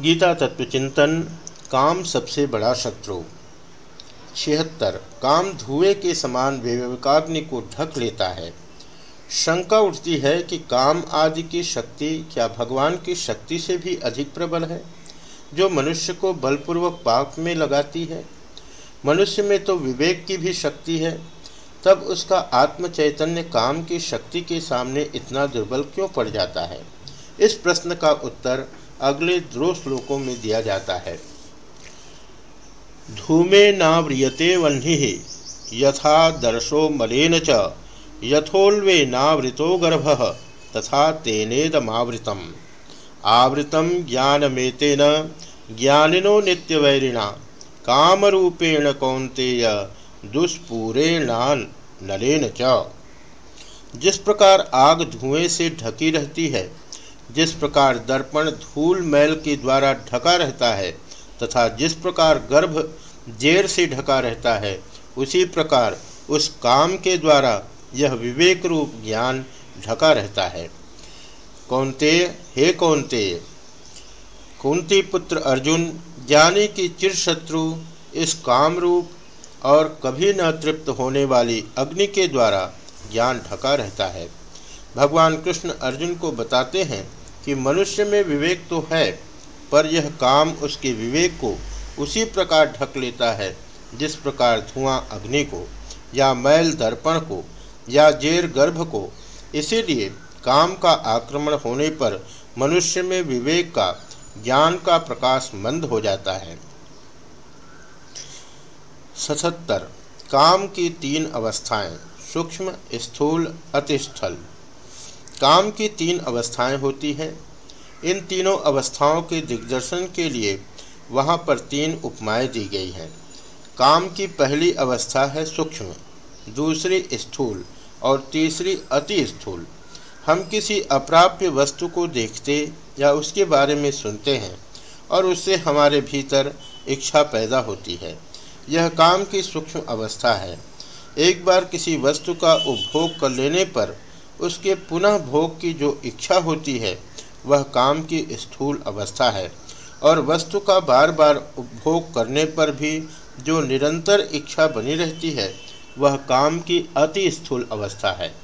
गीता तत्व चिंतन, काम सबसे बड़ा शत्रु। छिहत्तर, काम धुएँ के समान विवेकाग्नि को ढक लेता है। शंका उठती है कि काम आदि की शक्ति, क्या भगवान की शक्ति से भी अधिक प्रबल है, जो मनुष्य को बलपूर्वक पाप में लगाती है? मनुष्य में तो विवेक की भी शक्ति है, तब उसका आत्म चैतन्य काम की शक्ति के सामने इतना दुर्बल क्यों पड़ जाता है? इस प्रश्न का उत्तर अगले दो श्लोकों में दिया जाता है। धूमे नाव्रियते वह्नि, यथा दर्शो मलेन च, यथोल्वे नावृतो गर्भ, तथा तेनेदमावृतम। आवृतम ज्ञानमेतेन, ज्ञानिनो नित्यवैरिणा, कामरूपेण कौंतेय दुष्पूरेणान नलेन च। जिस प्रकार आग धुएँ से ढकी रहती है जिस प्रकार दर्पण धूल मैल के द्वारा ढका रहता है तथा जिस प्रकार गर्भ जेर से ढका रहता है, उसी प्रकार उस काम के द्वारा यह विवेक रूप ज्ञान ढका रहता है। कौनते? हे कौनते? कुंती पुत्र अर्जुन ज्ञानी की चिर शत्रु इस काम रूप और कभी न तृप्त होने वाली अग्नि के द्वारा ज्ञान ढका रहता है। भगवान कृष्ण अर्जुन को बताते हैं कि मनुष्य में विवेक तो है, पर यह काम उसके विवेक को उसी प्रकार ढक लेता है, जिस प्रकार धुआँ अग्नि को, या मैल दर्पण को, या जेर गर्भ को। इसीलिए काम का आक्रमण होने पर मनुष्य में विवेक का, ज्ञान का प्रकाश मंद हो जाता है। सतहत्तर। काम की तीन अवस्थाएँ, सूक्ष्म, स्थूल, अतिस्थल। काम की तीन अवस्थाएँ होती हैं। इन तीनों अवस्थाओं के दिग्दर्शन के लिए वहाँ पर तीन उपमाएँ दी गई हैं। काम की पहली अवस्था है सूक्ष्म, दूसरी स्थूल और तीसरी अति स्थूल। हम किसी अप्राप्य वस्तु को देखते या उसके बारे में सुनते हैं और उससे हमारे भीतर इच्छा पैदा होती है। यह काम की सूक्ष्म अवस्था है। एक बार किसी वस्तु का उपभोग कर लेने पर उसके पुनः भोग की जो इच्छा होती है, वह काम की स्थूल अवस्था है। और वस्तु का बार बार उपभोग करने पर भी जो निरंतर इच्छा बनी रहती है, वह काम की अति स्थूल अवस्था है।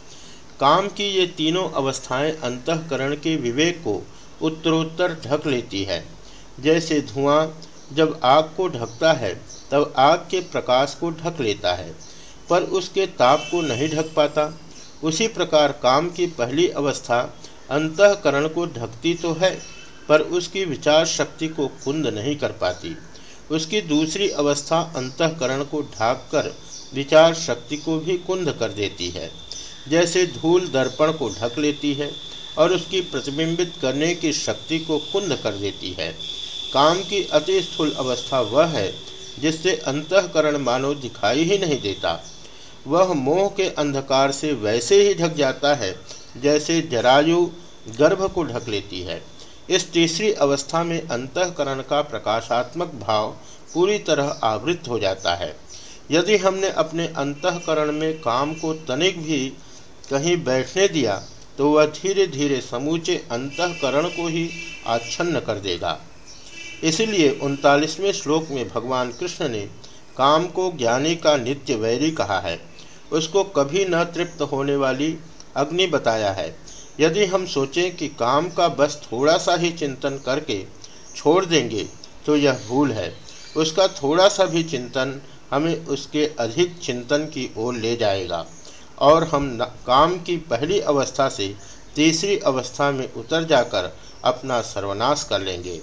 काम की ये तीनों अवस्थाएँ अंतकरण के विवेक को उत्तरोत्तर ढक लेती है। जैसे धुआँ जब आग को ढकता है, तब आग के प्रकाश को ढक लेता है, पर उसके ताप को नहीं ढक पाता। उसी प्रकार काम की पहली अवस्था अंतकरण को ढकती तो है, पर उसकी विचार शक्ति को कुंद नहीं कर पाती। उसकी दूसरी अवस्था अंतकरण को ढाक कर विचार शक्ति को भी कुंद कर देती है। जैसे धूल दर्पण को ढक लेती है और उसकी प्रतिबिंबित करने की शक्ति को कुंद कर देती है। काम की अति स्थूल अवस्था वह है जिससे अंतकरण मानो दिखाई ही नहीं देता। वह मोह के अंधकार से वैसे ही ढक जाता है, जैसे जरायु गर्भ को ढक लेती है। इस तीसरी अवस्था में अंतकरण का प्रकाशात्मक भाव पूरी तरह आवृत हो जाता है। यदि हमने अपने अंतकरण में काम को तनिक भी कहीं बैठने दिया तो वह धीरे धीरे समूचे अंतकरण को ही आच्छन्न कर देगा। इसलिए उनतालीसवें श्लोक में भगवान कृष्ण ने काम को ज्ञानी का नित्य वैरी कहा है। उसको कभी न तृप्त होने वाली अग्नि बताया है। यदि हम सोचें कि काम का बस थोड़ा सा ही चिंतन करके छोड़ देंगे तो यह भूल है। उसका थोड़ा सा भी चिंतन हमें उसके अधिक चिंतन की ओर ले जाएगा। और हम काम की पहली अवस्था से तीसरी अवस्था में उतर जाकर अपना सर्वनाश कर लेंगे।